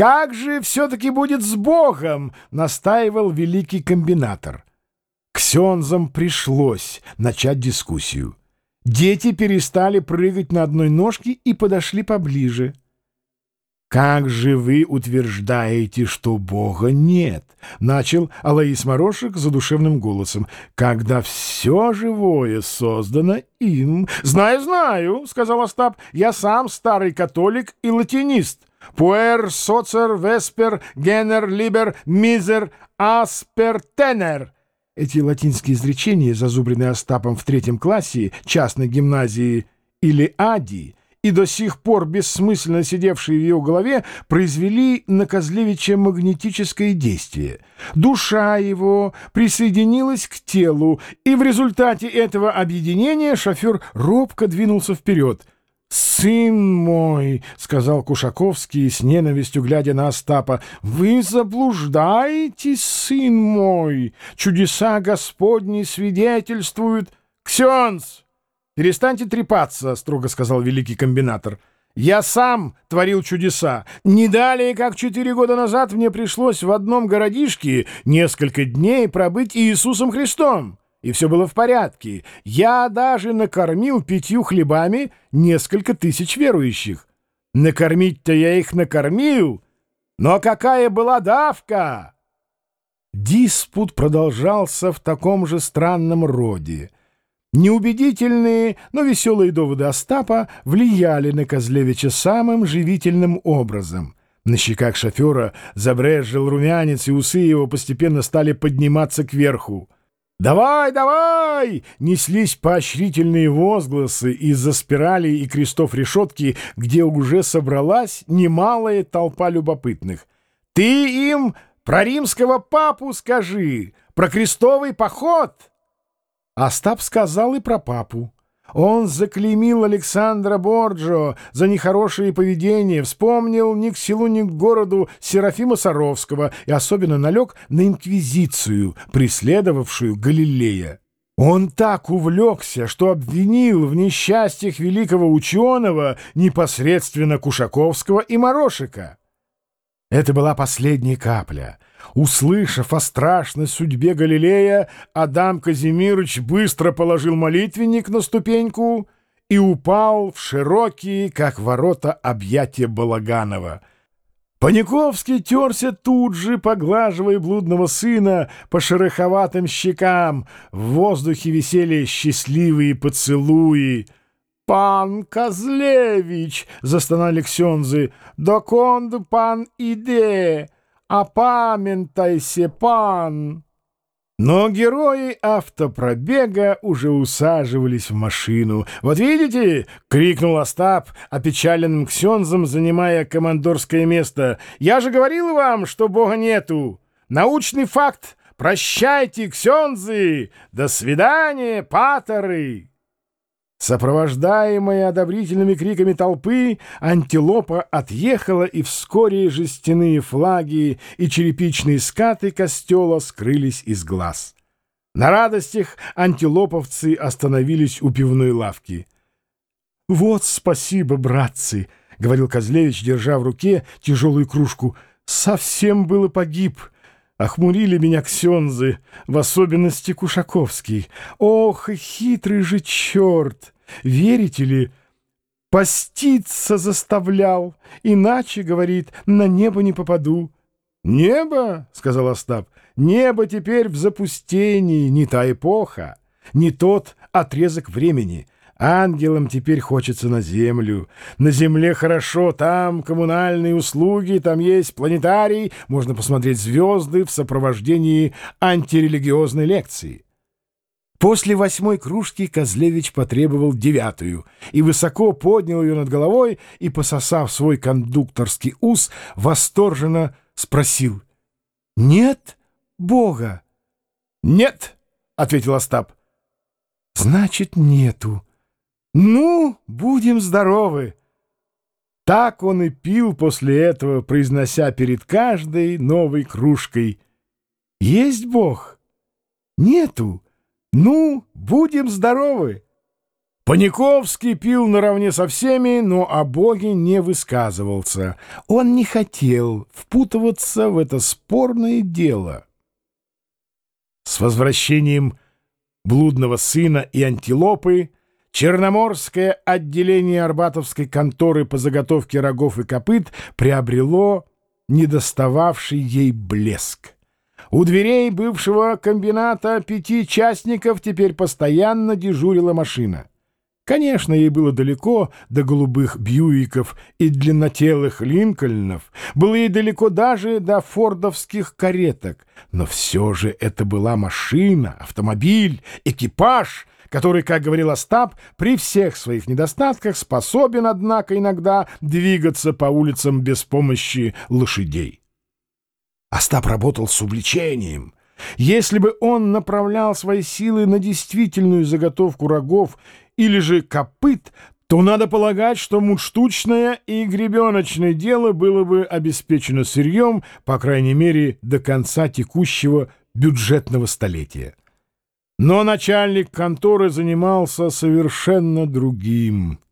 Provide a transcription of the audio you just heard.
«Как же все-таки будет с Богом?» — настаивал великий комбинатор. Ксензам пришлось начать дискуссию. Дети перестали прыгать на одной ножке и подошли поближе. «Как же вы утверждаете, что Бога нет?» — начал Алаис Морошек задушевным голосом. «Когда все живое создано им...» «Знаю, знаю», — сказал Остап, — «я сам старый католик и латинист. Пуэр, соцер, веспер, генер, либер, мизер, аспер, тенер». Эти латинские изречения, зазубренные Остапом в третьем классе частной гимназии или Ади, и до сих пор бессмысленно сидевшие в ее голове, произвели на Козлевича магнетическое действие. Душа его присоединилась к телу, и в результате этого объединения шофер робко двинулся вперед. «Сын мой», — сказал Кушаковский с ненавистью, глядя на Остапа, — «вы заблуждаетесь, сын мой. Чудеса Господни свидетельствуют». «Ксенц!» «Перестаньте трепаться», — строго сказал великий комбинатор. «Я сам творил чудеса. Не далее, как четыре года назад мне пришлось в одном городишке несколько дней пробыть Иисусом Христом. И все было в порядке. Я даже накормил пятью хлебами несколько тысяч верующих. Накормить-то я их накормил, но какая была давка!» Диспут продолжался в таком же странном роде. Неубедительные, но веселые доводы Остапа влияли на Козлевича самым живительным образом. На щеках шофера забрезжил румянец, и усы его постепенно стали подниматься кверху. «Давай, давай!» — неслись поощрительные возгласы из-за спиралей и крестов решетки, где уже собралась немалая толпа любопытных. «Ты им про римского папу скажи, про крестовый поход!» Остап сказал и про папу. Он заклеймил Александра Борджо за нехорошее поведение, вспомнил ни к селу, ни к городу Серафима Саровского и особенно налег на инквизицию, преследовавшую Галилея. Он так увлекся, что обвинил в несчастьях великого ученого непосредственно Кушаковского и Морошика. Это была последняя капля — Услышав о страшной судьбе Галилея, Адам Казимирович быстро положил молитвенник на ступеньку и упал в широкие, как ворота, объятия Балаганова. Паниковский терся тут же, поглаживая блудного сына по шероховатым щекам. В воздухе висели счастливые поцелуи. «Пан Козлевич!» — застонали ксензы. «Доконд пан иде!» «Опамятайся, пан!» Но герои автопробега уже усаживались в машину. «Вот видите!» — крикнул Остап, опечаленным ксензом, занимая командорское место. «Я же говорил вам, что Бога нету! Научный факт! Прощайте, ксензы! До свидания, паторы!» Сопровождаемая одобрительными криками толпы, антилопа отъехала, и вскоре жестяные флаги и черепичные скаты костела скрылись из глаз. На радостях антилоповцы остановились у пивной лавки. — Вот спасибо, братцы! — говорил Козлевич, держа в руке тяжелую кружку. — Совсем было погиб! — Охмурили меня ксензы, в особенности Кушаковский. Ох, хитрый же черт! Верите ли, поститься заставлял, иначе, говорит, на небо не попаду. «Небо», — сказал Остап, — «небо теперь в запустении, не та эпоха, не тот отрезок времени». Ангелам теперь хочется на землю. На земле хорошо, там коммунальные услуги, там есть планетарий, можно посмотреть звезды в сопровождении антирелигиозной лекции. После восьмой кружки Козлевич потребовал девятую и высоко поднял ее над головой и, пососав свой кондукторский ус, восторженно спросил «Нет Бога?» «Нет», — ответил Остап. «Значит, нету». «Ну, будем здоровы!» Так он и пил после этого, произнося перед каждой новой кружкой. «Есть Бог? Нету? Ну, будем здоровы!» Паниковский пил наравне со всеми, но о Боге не высказывался. Он не хотел впутываться в это спорное дело. С возвращением блудного сына и антилопы Черноморское отделение Арбатовской конторы по заготовке рогов и копыт приобрело недостававший ей блеск. У дверей бывшего комбината пяти частников теперь постоянно дежурила машина. Конечно, ей было далеко до голубых Бьюиков и длиннотелых Линкольнов, было ей далеко даже до фордовских кареток, но все же это была машина, автомобиль, экипаж, который, как говорил Остап, при всех своих недостатках способен, однако, иногда двигаться по улицам без помощи лошадей. Остап работал с увлечением — если бы он направлял свои силы на действительную заготовку рогов или же копыт, то надо полагать, что муштучное и гребеночное дело было бы обеспечено сырьем, по крайней мере, до конца текущего бюджетного столетия. Но начальник конторы занимался совершенно другим —